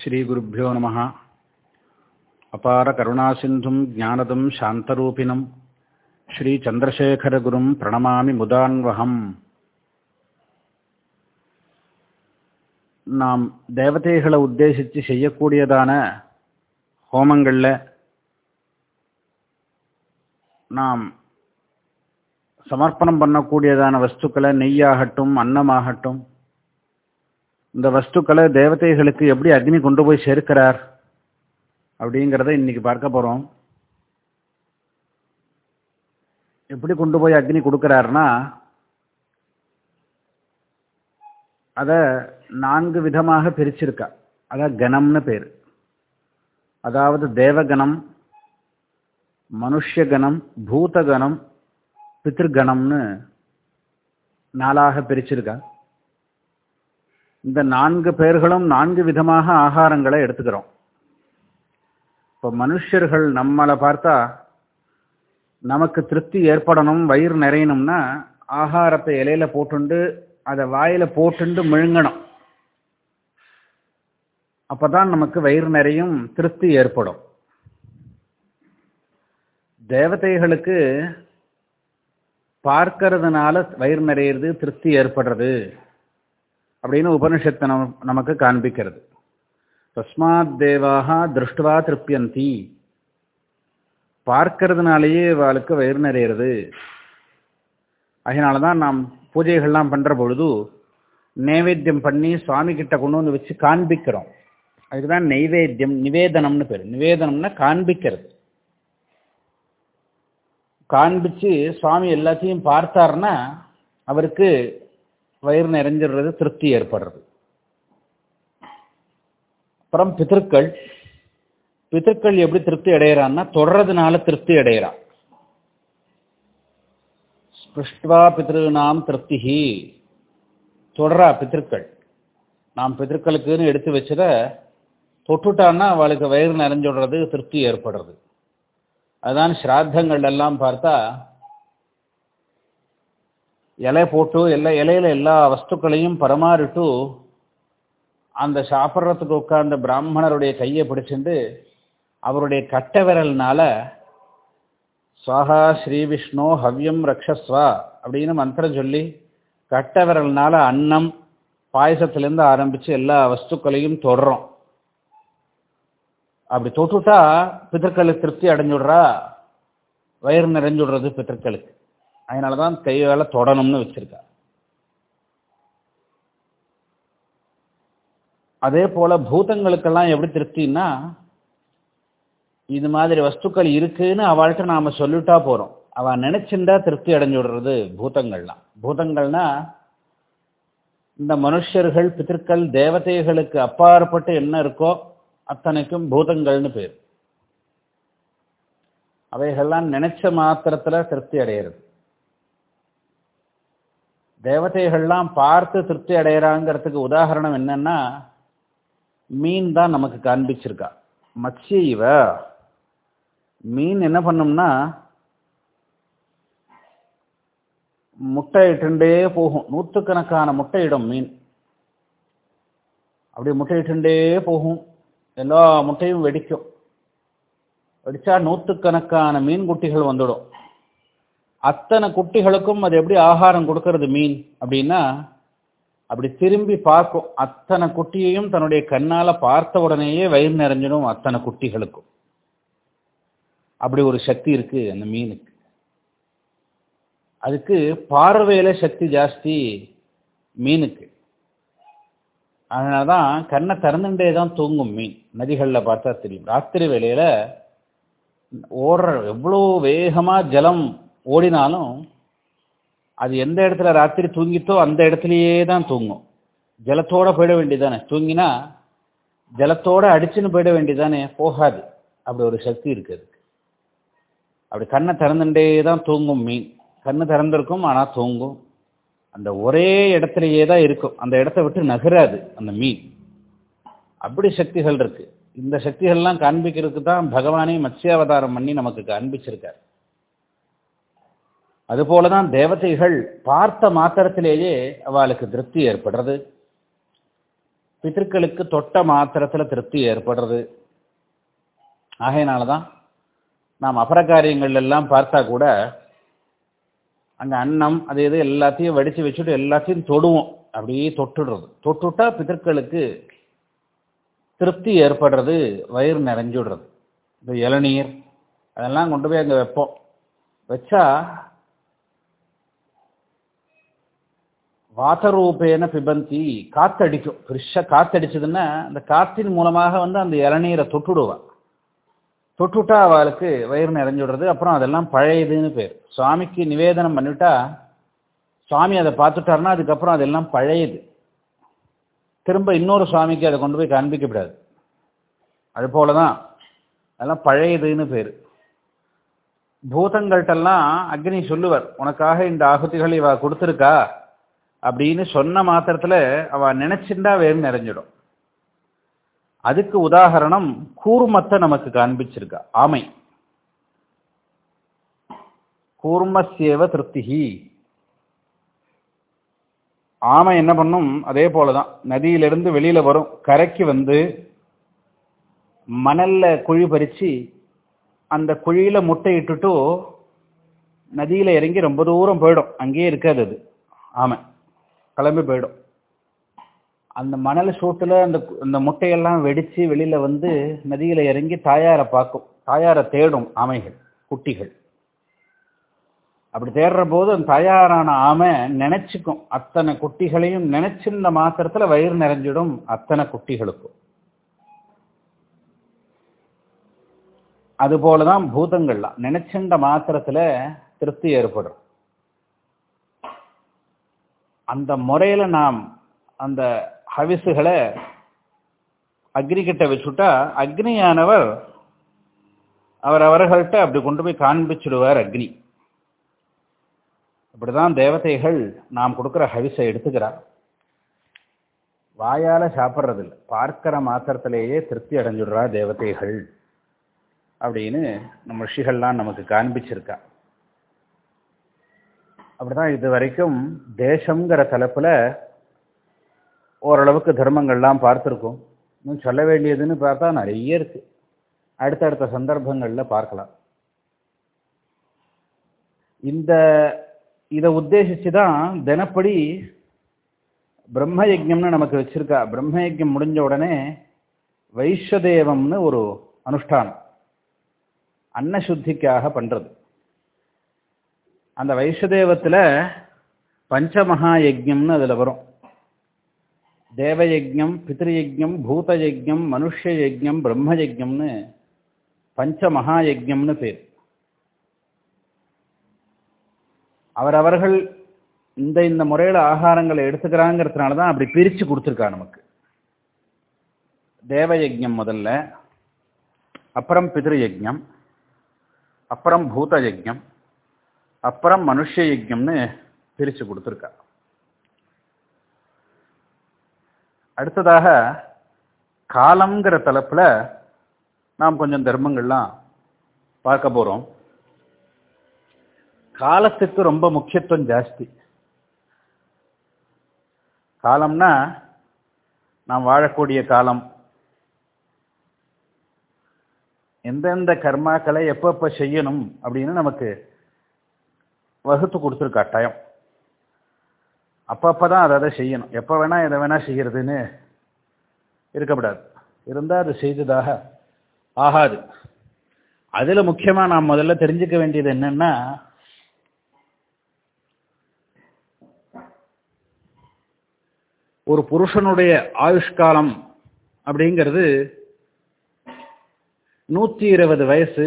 ஸ்ரீகுருப்போ நம. அபார கருணாசிந்தும் ஜானதம் சாந்தரூபிணம் ஸ்ரீ சந்திரசேகரகுரும் பிரணமாமி முதான்வகம். நாம் தேவதைகளை உத்தேசித்து செய்யக்கூடியதான ஹோமங்களில் நாம் சமர்ப்பணம் பண்ணக்கூடியதான வஸ்துக்களை நெய்யாகட்டும் அன்னமாகட்டும் இந்த வஸ்துக்களை தேவதைகளுக்கு எப்படி அக்னி கொண்டு போய் சேர்க்கிறார் அப்படிங்கிறத இன்னைக்கு பார்க்க போகிறோம் எப்படி கொண்டு போய் அக்னி கொடுக்குறாருன்னா அதை நான்கு விதமாக பிரிச்சிருக்கா. அதான் கணம்னு பேர். அதாவது தேவகணம் மனுஷகணம் பூதகணம் பித்திருகணம்னு நாளாக பிரிச்சிருக்கா. இந்த நான்கு பேர்களும் நான்கு விதமாக ஆகாரங்களை எடுத்துக்கிறோம். இப்போ மனுஷர்கள் நம்மளை பார்த்தா நமக்கு திருப்தி ஏற்படணும் வயிறு நிறையணும்னா ஆகாரத்தை இலையில போட்டுண்டு அதை வாயில போட்டுண்டு முழுங்கணும். அப்பதான் நமக்கு வயிறு நிறையும் திருப்தி ஏற்படும். தேவதைகளுக்கு பார்க்கறதுனால வயிறு நிறையிறது திருப்தி ஏற்படுறது. அப்படின்னு உபனிஷத்தை நமக்கு காண்பிக்கிறது. தஸ்மாத் தேவாக திருஷ்டுவா திருப்தியந்தி பார்க்கறதுனாலேயே அவளுக்கு வயிறு நிறையிறது. அதனால தான் நாம் பூஜைகள்லாம் பண்ணுற பொழுது நைவேத்தியம் பண்ணி சுவாமி கிட்ட கொண்டு வந்து வச்சு காண்பிக்கிறோம். அதுதான் நைவேத்தியம் நிவேதனம்னு பேர். நிவேதனம்னா காண்பிக்கிறது. காண்பிச்சு சுவாமி எல்லாத்தையும் பார்த்தாருன்னா அவருக்கு வயிறு நிறைஞ்சிடுறது திருப்தி ஏற்படுறது. அப்புறம் பித்திருக்கள். பித்திருக்கள் எப்படி திருப்தி அடையிறான்னா தொடர்றதுனால திருப்தி அடையிறான். ஸ்பிருஷ்டுவா பித்ருநாம் திருப்திஹி. தொடரா பித்திருக்கள். நாம் பித்திருக்களுக்குன்னு எடுத்து வச்சத தொட்டுட்டான்னா அவளுக்கு வயிறு நிறைஞ்சுடுறது திருப்தி ஏற்படுறது. அதான் ஸ்ராத்தங்கள் எல்லாம் பார்த்தா இலை போட்டு எல்லா இலையில எல்லா வஸ்துக்களையும் பரமாறிட்டு அந்த சாப்பிட்றதுக்கு உட்கார்ந்த பிராமணருடைய கையை பிடிச்சிட்டு அவருடைய கட்ட விரல்னால சுவாகா ஸ்ரீ விஷ்ணு ஹவ்யம் ரக்ஷஸ்வா அப்படின்னு மந்திரம் சொல்லி கட்ட விரல்னால அன்னம் பாயசத்திலேருந்து ஆரம்பித்து எல்லா வஸ்துக்களையும் தொடுறோம். அப்படி தொட்டுட்டா பித்தர்களுக்கு திருப்தி அடைஞ்சுடுறா வயிறு நிறைஞ்சுடுறது பித்தர்களுக்கு அதனால தான் வேலை தொடணும்னு வச்சிருக்கா. அதே போல பூதங்களுக்கெல்லாம் எப்படி திருப்தின்னா இது மாதிரி வஸ்துக்கள் இருக்குன்னு அவள்கிட்ட நாம சொல்லிட்டா போறோம். அவ நினைச்சுண்டா திருப்தி அடைஞ்சு விடுறது பூதங்கள்லாம். பூதங்கள்னா இந்த மனுஷர்கள் பித்திருக்கள் தேவதைகளுக்கு அப்பாற்பட்டு என்ன இருக்கோ அத்தனைக்கும் பூதங்கள்னு பேர். அவைகள்லாம் நினைச்ச மாத்திரத்துல திருப்தி அடையிறது. தேவதைகள்லாம் பார்த்து திருப்தி அடைகிறாங்கிறதுக்கு உதாரணம் என்னன்னா மீன் தான் நமக்கு காண்பிச்சிருக்கா. மத்ய இவ மீன் என்ன பண்ணும்னா முட்டை இட்டுண்டே போகும். நூற்றுக்கணக்கான முட்டையிடும் மீன். அப்படி முட்டையிட்டுண்டே போகும். எல்லா முட்டையும் வெடிக்கும். வெடிச்சா நூற்றுக்கணக்கான மீன் குட்டிகள் வந்துடும். அத்தனை குட்டிகளுக்கும் அது எப்படி ஆகாரம் கொடுக்கறது மீன் அப்படின்னா அப்படி திரும்பி பார்க்கும். அத்தனை குட்டியையும் தன்னுடைய கண்ணால பார்த்த உடனேயே வயிறு நிறைஞ்சிடும் அத்தனை குட்டிகளுக்கும். அப்படி ஒரு சக்தி இருக்கு அந்த மீனுக்கு. அதுக்கு பார்வையில சக்தி ஜாஸ்தி மீனுக்கு. அதனாலதான் கண்ணை திறந்துட்டே தான் தூங்கும் மீன். நதிகளில் பார்த்தா தெரியும். ராத்திரி வேளையில ஓடுற எவ்வளோ வேகமா ஜலம் ஓடினாலும் அது எந்த இடத்துல ராத்திரி தூங்கித்தோ அந்த இடத்துலயே தான் தூங்கும். ஜலத்தோட போயிட வேண்டியதானே தூங்கினா ஜலத்தோட அடிச்சுன்னு போயிட வேண்டியதானே போகாது. அப்படி ஒரு சக்தி இருக்கு அதுக்கு. அப்படி கண்ணை திறந்துட்டே தான் தூங்கும் மீன். கண்ணு திறந்திருக்கும் ஆனா தூங்கும். அந்த ஒரே இடத்துலயே தான் இருக்கும். அந்த இடத்த விட்டு நகராது அந்த மீன். அப்படி சக்திகள் இருக்கு. இந்த சக்திகள்லாம் காண்பிக்கிறதுக்கு தான் பகவானே மத்ஸ்யாவதாரம் பண்ணி நமக்கு காண்பிச்சிருக்காரு. அதுபோலதான் தேவதைகள் பார்த்த மாத்திரத்திலேயே அவளுக்கு திருப்தி ஏற்படுறது. பித்திருக்களுக்கு தொட்ட மாத்திரத்துல திருப்தி ஏற்படுறது. ஆகையினால தான் நாம் அபரகாரியங்கள் எல்லாம் பார்த்தா கூட அங்க அன்னம் அது இது எல்லாத்தையும் வடிச்சு வச்சுட்டு எல்லாத்தையும் தொடுவோம். அப்படியே தொட்டுடுறது. தொட்டுட்டா பித்தர்களுக்கு திருப்தி ஏற்படுறது வயிறு நிறைஞ்சுடுறது. இந்த இளநீர் அதெல்லாம் கொண்டு போய் அங்கே வைப்போம். வச்சா வாதரூபேன பிபந்தி காத்தடிக்கும். ஃப்ரெஷ்ஷாக காத்தடிச்சதுன்னா அந்த காற்றின் மூலமாக வந்து அந்த இளநீரை தொட்டுடுவா. தொட்டுட்டா அவளுக்கு வயிறு நிறைஞ்சுடுறது. அப்புறம் அதெல்லாம் பழையதுன்னு பேர். சுவாமிக்கு நிவேதனம் பண்ணிவிட்டா சுவாமி அதை பார்த்துட்டாருன்னா அதுக்கப்புறம் அதெல்லாம் பழையது. திரும்ப இன்னொரு சுவாமிக்கு அதை கொண்டு போய் காண்பிக்கப்படாது அது போல தான் அதெல்லாம் பழையதுன்னு பேர். பூதங்கள்கிட்டெல்லாம் அக்னி சொல்லுவார் உனக்காக இந்த ஆகுதிகள் இவ கொடுத்துருக்கா? அப்படின்னு சொன்ன மாத்திரத்துல அவ நினைச்சிருந்தா வேணும் நிறைஞ்சிடும். அதுக்கு உதாகரணம் கூர்மத்தை நமக்கு காண்பிச்சிருக்கா. ஆமை. கூர்மசேவ திருப்திகி ஆமை என்ன பண்ணும்? அதே போலதான். நதியிலிருந்து வெளியில வரும். கரைக்கு வந்து மணல்ல குழி பறிச்சு அந்த குழியில முட்டை இட்டுட்டு நதியில இறங்கி ரொம்ப தூரம் போயிடும். அங்கேயே இருக்காது அது. ஆமை. கிளம்பி போயிடும். அந்த மணல் சூட்டுல அந்த அந்த முட்டையெல்லாம் வெடிச்சு வெளியில வந்து நதியில் இறங்கி தாயாரை பார்க்கும். தாயாரை தேடும் ஆமைகள் குட்டிகள். அப்படி தேடுற போது அந்த தாயாரான ஆமை நினச்சிக்கும். அத்தனை குட்டிகளையும் நினச்சிருந்த மாத்திரத்துல வயிறு நிறைஞ்சிடும் அத்தனை குட்டிகளுக்கும். அது போலதான் பூதங்கள்லாம். நினைச்சிருந்த மாத்திரத்துல திருப்தி ஏற்படும். அந்த முறையில நாம் அந்த ஹவிசுகளை அக்னி கிட்ட வச்சுட்டா அக்னியானவர் அவர் அவர்கள்ட்ட அப்படி கொண்டு போய் காண்பிச்சுடுவார் அக்னி. அப்படிதான் தேவதைகள் நாம் கொடுக்குற ஹவிசை எடுத்துக்கிறார். வாயால சாப்பிட்றதில்ல. பார்க்கிற மாத்திரத்திலேயே திருப்தி அடைஞ்சிடுறா தேவதைகள் அப்படின்னு நம்ம ரிஷிகள்லாம் நமக்கு காண்பிச்சிருக்கா. அப்படிதான் இது வரைக்கும் தேசங்கிற தலைப்பில் ஓரளவுக்கு தர்மங்கள்லாம் பார்த்துருக்கோம். இன்னும் சொல்ல வேண்டியதுன்னு பார்த்தா நிறைய இருக்குது அடுத்தடுத்த சந்தர்ப்பங்களில் பார்க்கலாம். இந்த இதை உத்தேசிச்சு தான் தினப்படி பிரம்ம யஜ்யம்னு நமக்கு வச்சிருக்கா. பிரம்ம யஜ்யம் முடிஞ்ச உடனே வைஸ்வதேவம்னு ஒரு அனுஷ்டானம். அன்னசுத்திக்காக பண்ணுறது அந்த வைஸ்வதேவத்துல பஞ்சமகா யஜ்யம்னு அதுல வரும். தேவயஜம் பித்ருயஜம் பூதயஜம் மனுஷயஜம் பிரம்மயஜம்னு பிரம்ம யஜ்யம்னு பஞ்ச பேர். அவரவர்கள் இந்த இந்த முறையில் ஆகாரங்களை எடுத்துக்கிறாங்கிறதுனால தான் அப்படி பிரித்து கொடுத்துருக்கா நமக்கு. தேவயஜம் முதல்ல அப்புறம் பித்ருயஜம் அப்புறம் பூதயஜம் அப்புறம் மனுஷ யஜ்யம்னு பிரித்து கொடுத்துருக்கா. அடுத்ததாக காலம்ங்கிற தலைப்பில் நாம் கொஞ்சம் தர்மங்கள்லாம் பார்க்க போகிறோம் காலத்துக்கு ரொம்ப முக்கியத்துவம் ஜாஸ்தி. காலம்னா நாம் வாழக்கூடிய காலம். எந்தெந்த கர்மாக்களை எப்பப்போ செய்யணும் அப்படின்னு நமக்கு வகுத்து கொடுத்துருக்கா டைம் அப்பப்போ தான் அதை அதை செய்யணும். எப்போ வேணால் எதை வேணால் செய்கிறதுன்னு இருக்கக்கூடாது. இருந்தால் அது செய்ததாக ஆகாது. அதில் முக்கியமாக நாம் முதல்ல தெரிஞ்சுக்க வேண்டியது என்னென்னா ஒரு புருஷனுடைய ஆயுஷ்காலம் அப்படிங்கிறது நூற்றி இருபது வயசு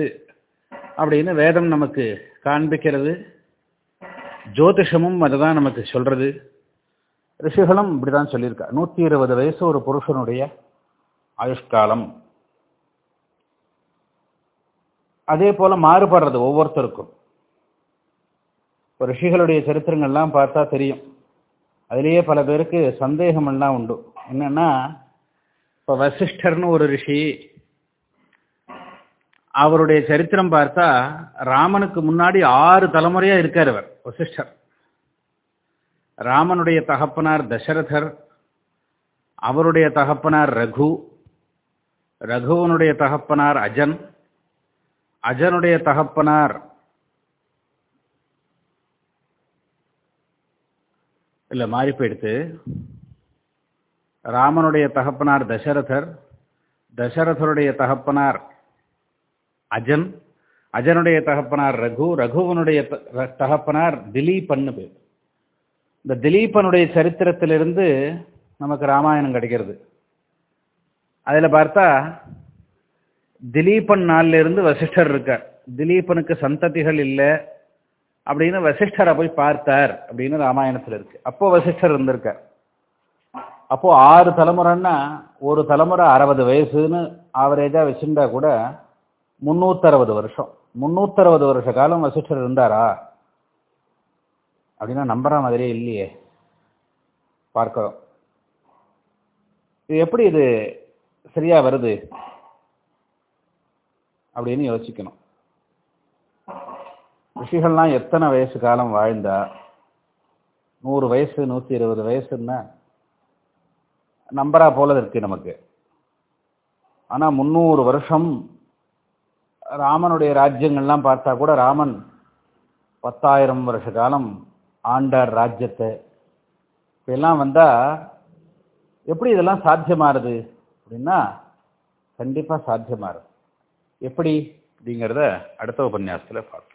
அப்படின்னு வேதம் நமக்கு காண்பிக்கிறது. ஜோதிஷமும் அதை தான் நமக்கு சொல்றது. ரிஷிகளும் இப்படிதான் சொல்லியிருக்கா. நூற்றி இருபது வயசு ஒரு புருஷனுடைய ஆயுஷ்காலம். அதே போல மாறுபடுறது ஒவ்வொருத்தருக்கும். இப்போ ரிஷிகளுடைய சரித்திரங்கள்லாம் பார்த்தா தெரியும். அதுலேயே பல பேருக்கு சந்தேகமெல்லாம் உண்டு. என்னன்னா இப்போ வசிஷ்டர்னு ஒரு ரிஷி அவருடைய சரித்திரம் பார்த்தா ராமனுக்கு முன்னாடி ஆறு தலைமுறையாக இருக்கார் அவர் வசிஷ்டர் ராமனுடைய தகப்பனார் தசரதர் அவருடைய தகப்பனார் ரகு ரகுவனுடைய தகப்பனார் அஜன் அஜனுடைய தகப்பனார் இல்லை மாறி போயிடுத்து. ராமனுடைய தகப்பனார் தசரதர் தசரதருடைய தகப்பனார் அஜன் அஜனுடைய தகப்பனார் ரகு ரகுவனுடைய த- தகப்பனார் திலீபன்னு பேர். இந்த திலீபனுடைய சரித்திரத்திலிருந்து நமக்கு ராமாயணம் கிடைக்கிறது. அதில் பார்த்தா திலீபன் நாள்ல இருந்து வசிஷ்டர் இருக்கார். திலீபனுக்கு சந்ததிகள் இல்லை அப்படின்னு வசிஷ்டரை போய் பார்த்தார் அப்படின்னு ராமாயணத்தில் இருக்கு. அப்போ வசிஷ்டர் இருந்திருக்கார். அப்போ ஆறு தலைமுறைன்னா ஒரு தலைமுறை அறுபது வயசுன்னு ஆவரேஜா வச்சுருந்தா கூட முன்னூத்தறுபது வருஷம். முன்னூத்தறுபது வருஷ காலம் வசிஷ்டர் இருந்தாரா? அப்படின்னா நம்புற மாதிரியே இல்லையே. பார்க்கிறோம். இது எப்படி இது சரியா வருது? அப்படின்னு யோசிக்கணும். ரிஷிகள்லாம் எத்தனை வயசு காலம் வாழ்ந்தா? நூறு வயசு நூற்றி இருபது வயசுன்னா நம்பரா போல இருக்கு நமக்கு. ஆனா முந்நூறு வருஷம் ராமனுடைய ராஜ்யங்கள்லாம் பார்த்தா கூட ராமன் பத்தாயிரம் வருஷ காலம் ஆண்டார் ராஜ்யத்தை. இப்பெல்லாம் வந்தால் எப்படி இதெல்லாம் சாத்தியமாறுது? அப்படின்னா கண்டிப்பாக சாத்தியமாறுது. எப்படி? அப்படிங்கிறத அடுத்த உபன்யாசத்தில் பார்ப்போம்